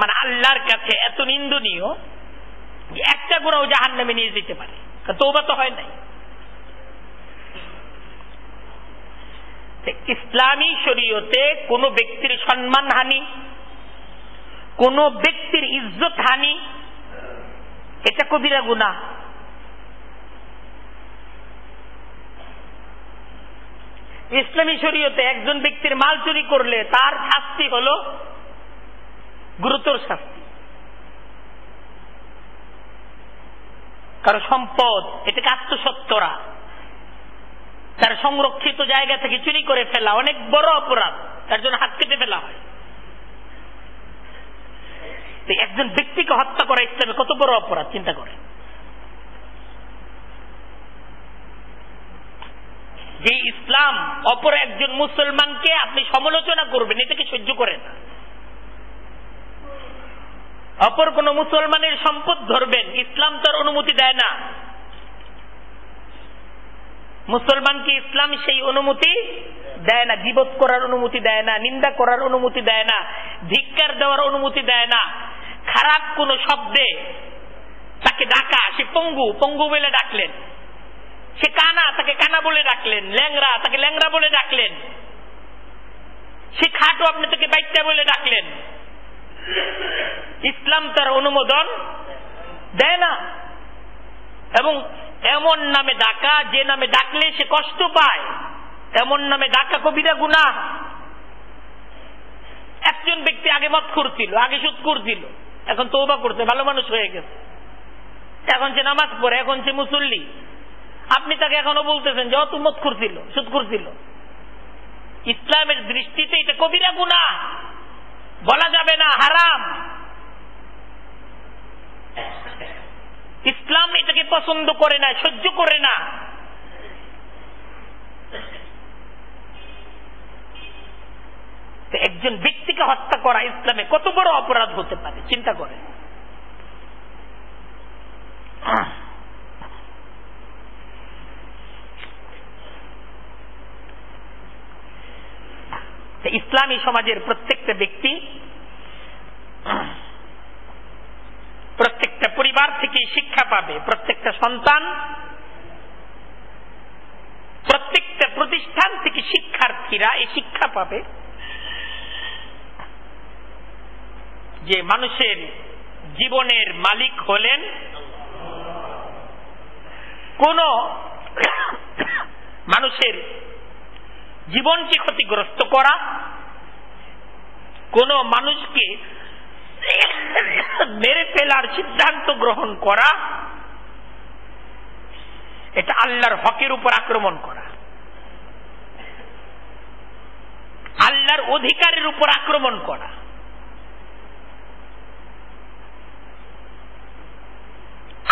মানে আল্লাহর কাছে এত নিন্দনীয় যে একটা গুণাও জাহান নামে নিয়ে যেতে পারে। তৌবা তো হয় নাই। ইসলামী শরীয়তে কোন ব্যক্তির সম্মান হানি কোন ব্যক্তির ইজ্জত হানি, এটা কবিরা গুণা ইসলামী শরীয়তে একজন ব্যক্তির মাল চুরি করলে তার শাস্তি হল গুরুতর শাস্তি। কারও সম্পদ, এটাকে আত্মসত্তরা তার সংরক্ষিত জায়গা থেকে চুরি করে ফেলা অনেক বড় অপরাধ, তার জন্য হাত কেটে ফেলা হয়। একজন ব্যক্তিকে হত্যা করা ইসলামে কত বড় অপরাধ, চিন্তা করে। যে ইসলাম অপর একজন মুসলমানকে আপনি সমালোচনা করবেন, এটাকে সহ্য করেন অপর কোন মুসলমানের সম্পদ ধরবেন, ইসলাম তার অনুমতি দেয় না। মুসলমানকে ইসলাম সেই অনুমতি দেয় না জীবত করার অনুমতি দেয় না, নিন্দা করার অনুমতি দেয় না, ধিক্কার দেওয়ার অনুমতি দেয় না। খারাপ কোন শব্দে তাকে ডাকা, সে পঙ্গু পঙ্গু বলে ডাকলেন। সে কানা, তাকে কানা বলে ডাকলেন ল্যাংরা তাকে ল্যাংরা বলে ডাকলেন। সে খাটো আপনি তাকে বাইত্যা বলে ডাকলেন। ইসলাম তার অনুমোদন দেয় না। এবং এমন নামে ডাকা, যে নামে ডাকলে সে কষ্ট পায়। এমন নামে ডাকা কবিরা গুণা একজন ব্যক্তি আগে মত করছিল আগে সুদ করছিল এখন তৌবা করছে ভালো মানুষ হয়ে গেছে। এখন সে নামাজ পড়ে, এখন সে মুসল্লি। আপনি তাকে এখনও বলতেছেন যে অত মত করছিল, সুদ করছিল। ইসলামের দৃষ্টিতে এটা কবিরা গুণা বলা যাবে না, হারাম। ইসলাম এটাকে পছন্দ করে না, সহ্য করে না। একজন ব্যক্তিকে হত্যা করা ইসলামে কত বড় অপরাধ হতে পারে? চিন্তা করে ইসলামী সমাজের প্রত্যেকটা ব্যক্তি, প্রত্যেকটা পরিবার থেকে শিক্ষা পাবে, প্রত্যেকটা সন্তান, প্রত্যেকটা প্রতিষ্ঠান থেকে শিক্ষার্থীরা এই শিক্ষা পাবে। যে মানুষের জীবনের মালিক হলেন কোন (coughs) মানুষের জীবনকে ক্ষতিগ্রস্ত করা, কোন মানুষকে (coughs) মেরে ফেলার সিদ্ধান্ত গ্রহণ করা, এটা আল্লাহর হকের উপর আক্রমণ করা। আল্লাহর অধিকারের উপর আক্রমণ করা।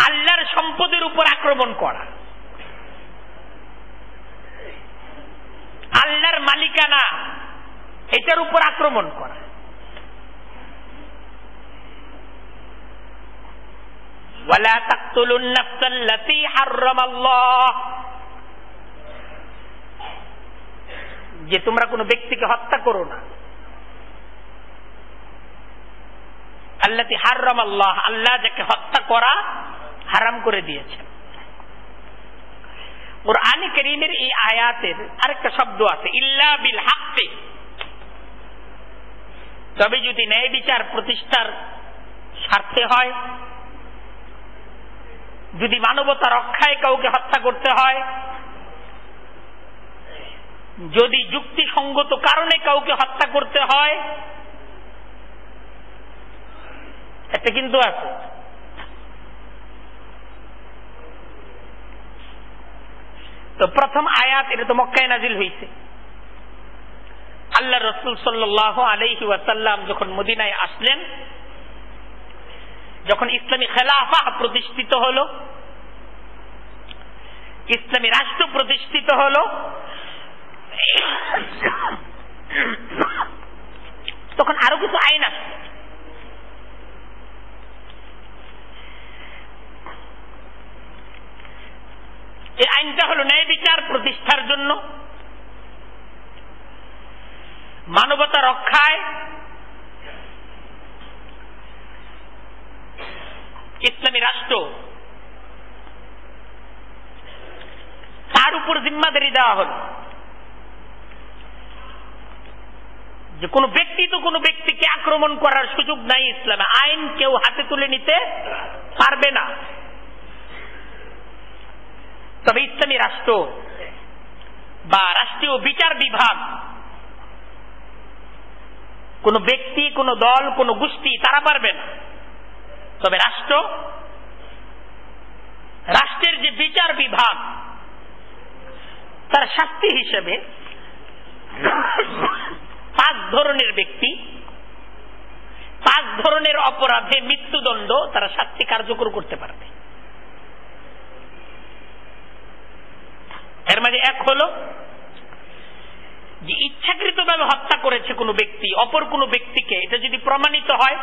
আল্লাহর সম্পদের উপর আক্রমণ করা আল্লাহর মালিকানা এটার উপর আক্রমণ করা ولا تقتلوا النفس التي حرم الله যে তোমরা কোনো ব্যক্তিকে হত্যা করো না আল্লাহ হারাম আল্লাহ আল্লাহ যাকে হত্যা করা হারাম করে দিয়েছেন। আনি করিমের এই আয়াতের আরেকটা শব্দ আছে, ইল্লা বিল হাক্তে তবে যদি ন্যায় বিচার প্রতিষ্ঠার স্বার্থে হয়, যদি মানবতা রক্ষায় কাউকে হত্যা করতে হয়, যদি যুক্তিসঙ্গত কারণে কাউকে হত্যা করতে হয়, এটা কিন্তু আছে। তো প্রথম আয়াত এটা তো মক্কায় নাজিল হয়েছে আল্লাহ রসুল সাল্লাহ আলহি ওয়াসাল্লাম যখন মদিনায় আসলেন, যখন ইসলামী খেলাফা প্রতিষ্ঠিত হল, ইসলামী রাষ্ট্র প্রতিষ্ঠিত হল, তখন আরও কিছু আইন আসছে এই আইনটা হল ন্যায় বিচার প্রতিষ্ঠার জন্য মানবতা রক্ষায় ইসলামী রাষ্ট্র তার উপর জিম্মাদারি দেওয়া হল। যে কোনো ব্যক্তি তো কোনো ব্যক্তিকে আক্রমণ করার সুযোগ নাই ইসলামে। আইন কেউ হাতে তুলে নিতে পারবে না। তবে ইসলামী রাষ্ট্র বা রাষ্ট্রীয় বিচার বিভাগ, কোন ব্যক্তি, কোন দল, কোন গোষ্ঠী তারা পারবে না। তবে রাষ্ট্র, রাষ্ট্রের যে বিচার বিভাগ, তার শাস্তি হিসেবে পাঁচ ধরনের ব্যক্তি, পাঁচ ধরনের অপরাধে মৃত্যুদণ্ড তারা শাস্তি কার্যকর করতে পারবে। এর মাঝে এক হল যে ইচ্ছাকৃতভাবে হত্যা করেছে কোনো ব্যক্তি, অপর কোনো ব্যক্তিকে, এটা যদি প্রমাণিত হয়,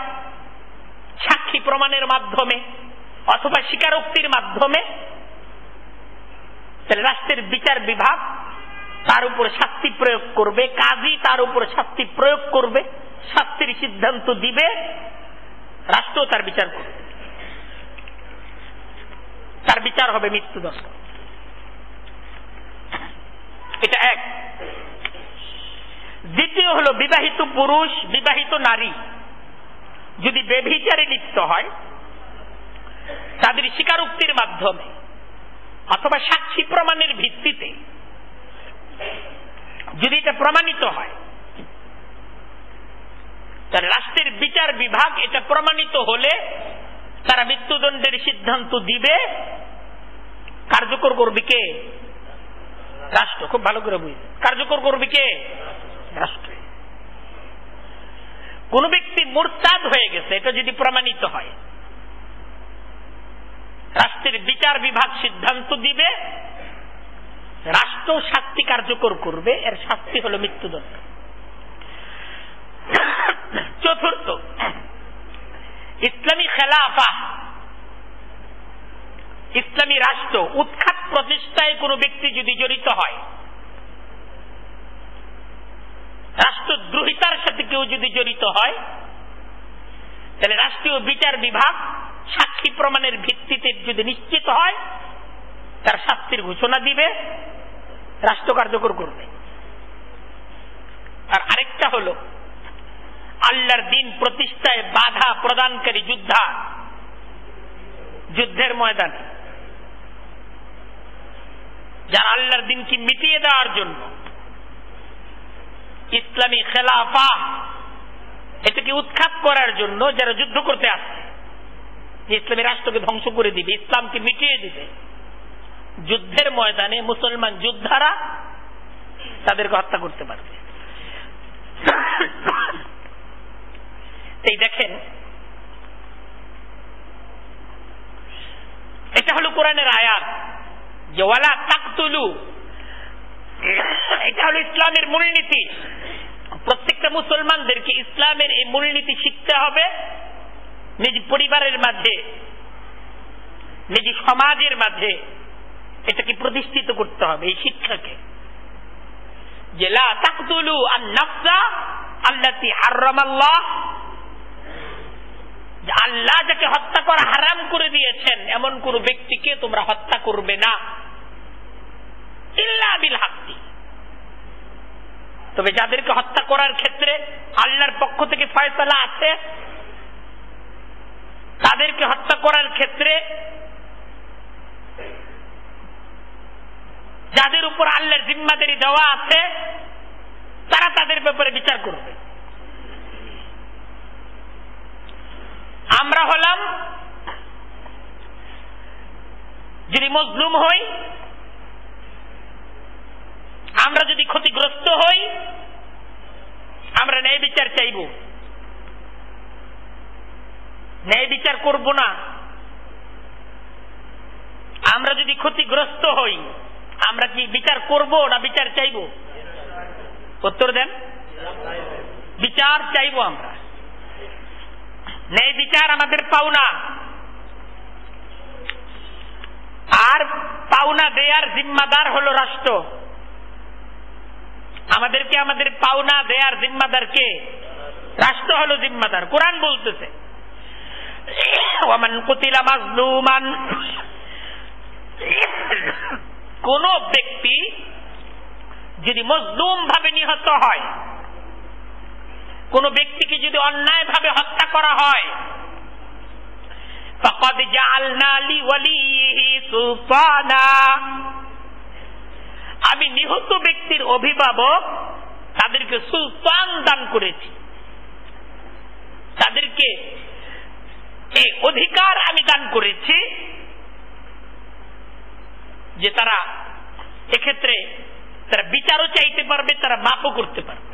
সাক্ষী প্রমাণের মাধ্যমে অথবা স্বীকারোক্তির মাধ্যমে, তাহলে রাষ্ট্রের বিচার বিভাগ তার উপর শাস্তি প্রয়োগ করবে, কাজী তার উপর শাস্তি প্রয়োগ করবে, শাস্তির সিদ্ধান্ত দিবে, রাষ্ট্র তার বিচার করবে। তার বিচার হবে মৃত্যুদণ্ড। এটা এক। দ্বিতীয় হল বিবাহিত পুরুষ, বিবাহিত নারী। যদি বেভিচারে লিপ্ত হয়, তাদের স্বীকারোক্তির মাধ্যমে অথবা সাক্ষী প্রমাণের ভিত্তিতে যদি এটা প্রমাণিত হয়, তাহলে রাষ্ট্রের বিচার বিভাগ এটা প্রমাণিত হলে তারা মৃত্যুদণ্ডের সিদ্ধান্ত দিবে, কার্যকর করবে কে? রাষ্ট্র, খুব ভালো করে বুঝবে কার্যকর করবে কে? রাষ্ট্র। কোন ব্যক্তি মোরতাদ হয়ে গেছে, এটা যদি প্রমাণিত হয়। রাষ্ট্রের বিচার বিভাগ সিদ্ধান্ত দিবে, রাষ্ট্র শাস্তি কার্যকর করবে, এর শাস্তি হল মৃত্যুদণ্ড। চতুর্থ, ইসলামী খেলাফা ইসলামী রাষ্ট্র, উৎখাত প্রচেষ্টায় কোনো ব্যক্তি যদি জড়িত হয়, রাষ্ট্রদ্রোহিতার সাথে কেউ যদি জড়িত হয়, তাহলে রাষ্ট্রীয় বিচার বিভাগ সাক্ষী প্রমাণের ভিত্তিতে যদি নিশ্চিত হয়, তার শাস্তির ঘোষণা দিবে, রাষ্ট্র কার্যকর করবে। আর আরেকটা হল, আল্লাহর দিন প্রতিষ্ঠায় বাধা প্রদানকারী যোদ্ধা, যুদ্ধের ময়দানে। যারা আল্লাহর দিনকে মিটিয়ে দেওয়ার জন্য। ইসলামী খেলাফা, এটাকে উৎখাত করার জন্য যারা যুদ্ধ করতে আসছে ইসলামী রাষ্ট্রকে ধ্বংস করে দিবে, ইসলামকে মিটিয়ে দিবে, যুদ্ধের ময়দানে মুসলমান যোদ্ধারা তাদেরকে হত্যা করতে পারবে। এই দেখেন, এটা হলো কোরআনের আয়াত, যে ওয়ালা এটা হলো ইসলামের মূলনীতি। প্রত্যেকটা মুসলমানদেরকে ইসলামের এই মূলনীতি শিখতে হবে নিজ পরিবারের মাঝে, নিজ সমাজের মাঝে। এটাকে প্রতিষ্ঠিত করতে হবে এই শিক্ষাকে। যে আল্লাহ যাকে হত্যা করা হারাম করে দিয়েছেন, এমন কোন ব্যক্তিকে তোমরা হত্যা করবে না। তবে যাদেরকে হত্যা করার ক্ষেত্রে আল্লাহর পক্ষ থেকে ফয়সলা আছে, তাদেরকে হত্যা করার ক্ষেত্রে যাদের উপর আল্লাহর জিম্মাদারি দেওয়া আছে, তারা তাদের ব্যাপারে বিচার করবে। আমরা হলাম যদি মজলুম হই আমরা যদি ক্ষতিগ্রস্ত হই, আমরা ন্যায় বিচার চাইব। ন্যায় বিচার করব না। আমরা যদি ক্ষতিগ্রস্ত হই, আমরা কি বিচার করব না বিচার চাইব? উত্তর দেন। বিচার চাইব আমরা। ন্যায় বিচার আমাদের পাওনা। আর পাওনা দেয়ার জিম্মাদার হল রাষ্ট্র। আমাদেরকে আমাদের পাওনা দেয়ার জিম্মাদার কে রাষ্ট্র হলো জিম্মাদার কোরআন বলতেছে ওমান কুতিলা মাজলুমান কোন ব্যক্তি যদি মজলুম ভাবে নিহত হয় কোন ব্যক্তিকে যদি অন্যায় ভাবে হত্যা করা হয় فقد جعلنا لوليه سلطانا আমি নিহত ব্যক্তির অভিভাবক তাদেরকে সুলতান দান করেছি। তাদেরকে এই অধিকার আমি দান করেছি যে তারা এক্ষেত্রে তারা বিচারও চাইতে পারবে, তারা মাপও করতে পারবে।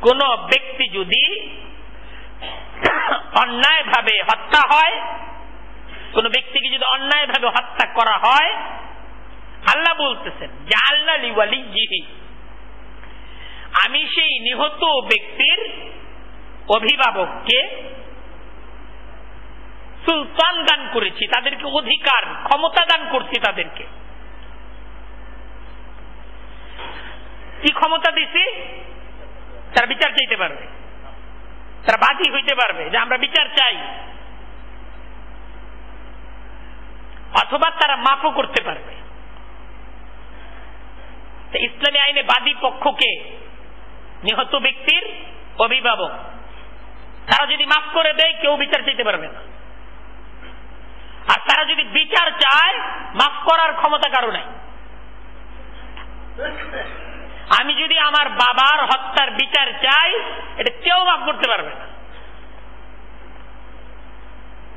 কোন ব্যক্তি যদি অন্যায়ভাবে হত্যা হয় কোন ব্যক্তিকে যদি অন্যায়ভাবে হত্যা করা হয়, আল্লাহ বলতেছেন আমি সেই নিহত ব্যক্তির অভিভাবককে সুলতান দান করেছি, তাদেরকে অধিকার, ক্ষমতা দান করছি তাদেরকে। কি ক্ষমতা দিছি? তারা বিচার চাইতে পারবে। তারা বাদী হইতে পারবে, যে আমরা বিচার চাই। অথবা তারা মাফও করতে পারবে। ইসলামী আইনে বাদী পক্ষকে নিহত ব্যক্তির অভিভাবক, তারা যদি মাফ করে দেয়, কেউ বিচার চাইতে পারবে না। আর তারা যদি বিচার চায়, মাফ করার ক্ষমতা কারও নাই। আমি যদি আমার বাবার হত্যার বিচার চাই, এটা কেউ মাফ করতে পারবে না।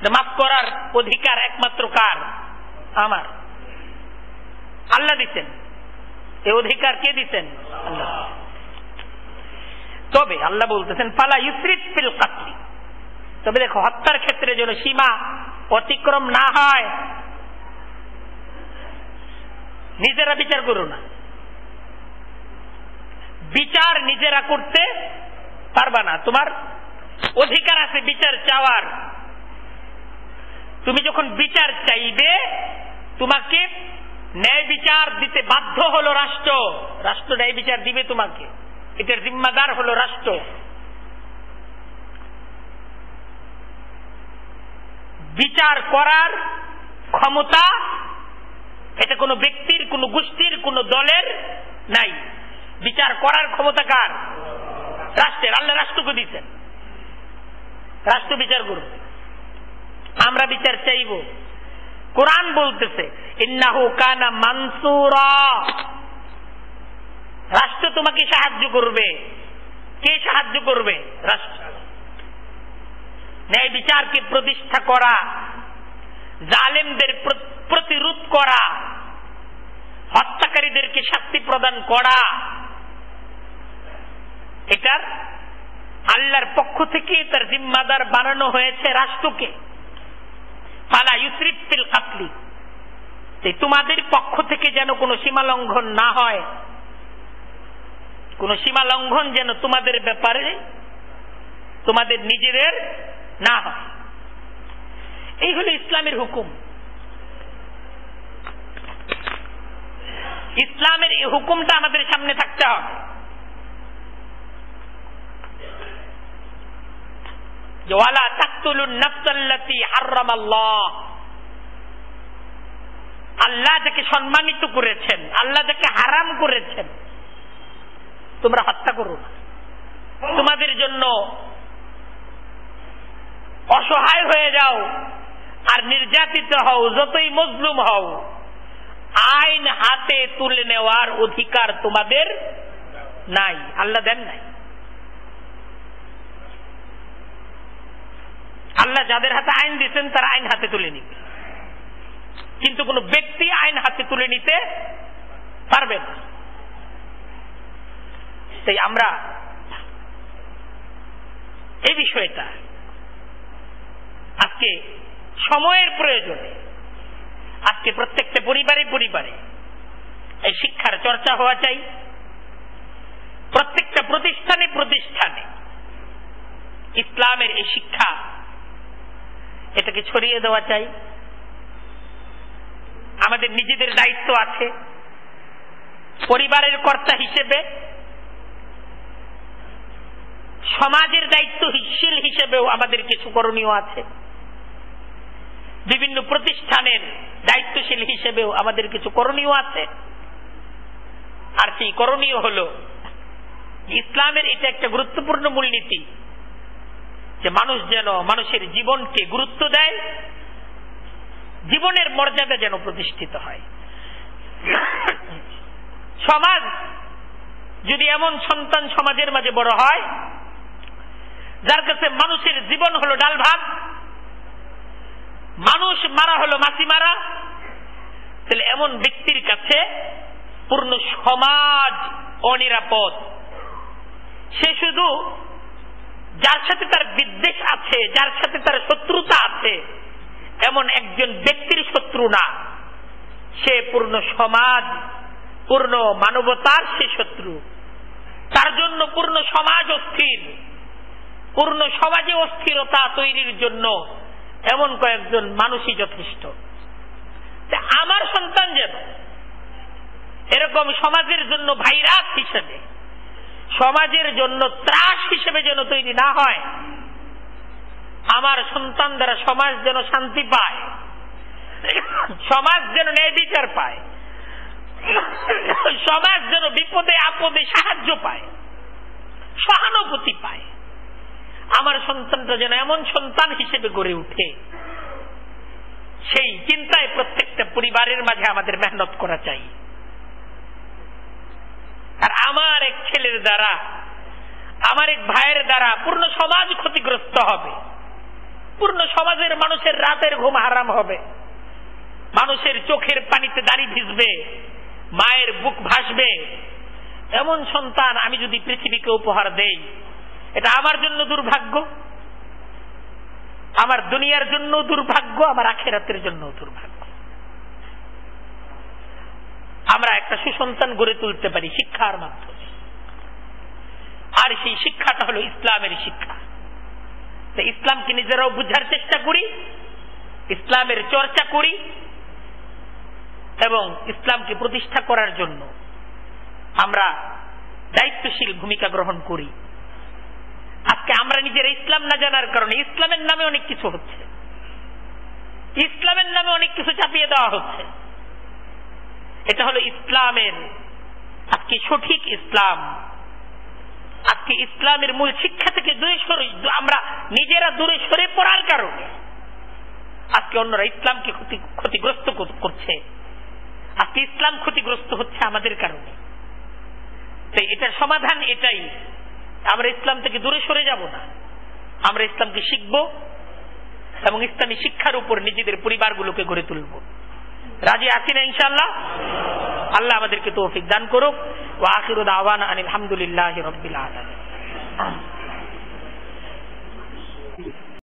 মাফ করার অধিকার একমাত্র কার? আমার। আল্লাহ দিচ্ছেন। এ অধিকার কে দিচ্ছেন? আল্লাহ। তবে আল্লাহ বলতেছেন পালা ইউসরিত ফিল কাতলি। তবে দেখো, হত্যার ক্ষেত্রে যেন সীমা অতিক্রম না হয়, নিজেরা বিচার করো না। বিচার নিজেরা করতে পারবা না। তোমার অধিকার আছে বিচার চাওয়ার। তুমি যখন বিচার চাইবে তোমাকে ন্যায় বিচার দিতে বাধ্য হলো রাষ্ট্র। রাষ্ট্র ন্যায় বিচার দিবে তোমাকে। এটার জিম্মাদার হলো রাষ্ট্র। বিচার করার ক্ষমতা এটা কোনো ব্যক্তির, কোন গোষ্ঠীর, কোন দলের নাই। বিচার করার ক্ষমতা কার? রাষ্ট্রের। আল্লাহ রাষ্ট্রকে দিচ্ছেন রাষ্ট্র বিচার করবে আমরা বিচার চাইব। কোরআন বলতেছে, ইন্নাহু কানা মানসুরা। রাষ্ট্র তোমাকে সাহায্য করবে। কে সাহায্য করবে? রাষ্ট্র। ন্যায় বিচারকে প্রতিষ্ঠা করা, জালেমদের প্রতিরোধ করা, হত্যাকারীদেরকে শাস্তি প্রদান করা। এটার আল্লাহর পক্ষ থেকে তার জিম্মাদার বানানো হয়েছে রাষ্ট্রকে। পালা ইউসরিফ ফিল কাতলি। তোমাদের পক্ষ থেকে যেন কোনো সীমা লঙ্ঘন না হয়, কোন সীমা লঙ্ঘন যেন তোমাদের ব্যাপারে, তোমাদের নিজেদের না হয়। এই হলো ইসলামের হুকুম। ইসলামের এই হুকুমটা আমাদের সামনে থাকতে হবে। আল্লাহ যাকে সম্মানিত করেছেন, আল্লাহ যাকে হারাম করেছেন, তোমরা হত্যা করো না। তোমাদের জন্য অসহায় হয়ে যাও আর নির্যাতিত হও, যতই মজলুম হও। আইন হাতে তুলে নেওয়ার অধিকার তোমাদের নাই, আল্লাহ দেন নাই। আল্লাহ যাদের হাতে আইন দিচ্ছেন তারা আইন হাতে তুলে নিবে। কিন্তু কোন ব্যক্তি আইন হাতে তুলে নিতে পারবে না। তাই আমরা এই বিষয়টা আজকে সময়ের প্রয়োজনে, আজকে প্রত্যেকটা পরিবারে পরিবারে এই শিক্ষার চর্চা হওয়া চাই। প্রত্যেকটা প্রতিষ্ঠানে প্রতিষ্ঠানে ইসলামের এই শিক্ষা এটাকে ছড়িয়ে দেওয়া চাই। আমাদের নিজেদের দায়িত্ব আছে। পরিবারের কর্তা হিসেবে, সমাজের দায়িত্বশীল হিসেবেও আমাদের কিছু করণীয় আছে। বিভিন্ন প্রতিষ্ঠানের দায়িত্বশীল হিসেবেও আমাদের কিছু করণীয় আছে। আর সেই করণীয় হল, ইসলামের এটা একটা গুরুত্বপূর্ণ মূলনীতি। যে মানুষ যেন মানুষের জীবনকে গুরুত্ব দেয়, জীবনের মর্যাদা যেন প্রতিষ্ঠিত হয়। সমাজ যদি এমন সন্তান সমাজের মাঝে বড় হয়, যার কাছে মানুষের জীবন হলো ডাল ভাত মানুষ মারা হলো মাসি মারা তাহলে এমন ব্যক্তির কাছে পূর্ণ সমাজ অনিরাপদ। সে শুধু যার সাথে তার বিদ্বেষ আছে, যার সাথে তার শত্রুতা আছে, এমন একজন ব্যক্তির শত্রু না। সে পূর্ণ সমাজ, পূর্ণ মানবতার সে শত্রু। তার জন্য পূর্ণ সমাজ অস্থির, পূর্ণ সমাজে অস্থিরতা তৈরির জন্য এমন কয়েকজন মানুষই যথেষ্ট। আমার সন্তান যেন এরকম সমাজের জন্য ভাইরাস হিসেবে সমাজের জন্য ত্রাস হিসেবে যেন তৈরি না হয়, আমার সন্তান দ্বারা সমাজ যেন শান্তি পায়, সমাজ যেন ন্যায় বিচার পায়, সমাজ যেন বিপদে আপদে সাহায্য পায়, সহানুভূতি পায়। আমার সন্তানটা যেন এমন সন্তান হিসেবে গড়ে উঠে, সেই চিন্তায় প্রত্যেকটা পরিবারের মাঝে আমাদের মেহনত করা চাই। আমার এক ছেলের দ্বারা, আমার এক ভাইয়ের দ্বারা পূর্ণ সমাজ ক্ষতিগ্রস্ত হবে। পূর্ণ সমাজের মানুষের রাতের ঘুম হারাম হবে। মানুষের চোখের পানিতে দাড়ি ভিজবে, মায়ের বুক ভাসবে। এমন সন্তান আমি যদি পৃথিবীকে উপহার দেই, এটা আমার জন্য দুর্ভাগ্য। আমার দুনিয়ার জন্য দুর্ভাগ্য, আমার আখেরাতের জন্য দুর্ভাগ্য। আমরা একটা সুসন্তান গড়ে তুলতে পারি শিক্ষার মাধ্যমে। আর সেই শিক্ষাটা হলো ইসলামের শিক্ষা। ইসলামকে নিজেরাও বুঝার চেষ্টা করি, ইসলামের চর্চা করি, এবং ইসলামকে প্রতিষ্ঠা করার জন্য আমরা দায়িত্বশীল ভূমিকা গ্রহণ করি। আজকে আমরা নিজেরা ইসলাম না জানার কারণে ইসলামের নামে অনেক কিছু হচ্ছে। ইসলামের নামে অনেক কিছু চাপিয়ে দেওয়া হচ্ছে। এটা হলো ইসলামের আজকে সঠিক ইসলাম। আজকে ইসলামের মূল শিক্ষা থেকে দূরে সরে, আমরা নিজেরা দূরে সরে পড়ার কারণে আজকে অন্যরা ইসলামকে ক্ষতিগ্রস্ত করছে। আজকে ইসলাম ক্ষতিগ্রস্ত হচ্ছে আমাদের কারণে। তাই এটার সমাধান এটাই। আমরা ইসলাম থেকে দূরে সরে যাব না। আমরা ইসলামকে শিখব এবং ইসলামী শিক্ষার উপর নিজেদের পরিবারগুলোকে গড়ে তুলব। রাজি আছি না ইনশাল্লাহ আল্লাহ আমাদেরকে তৌফিক দান করুক। ও আখির আওয়ান আলহামদুলিল্লাহ রবিল আলম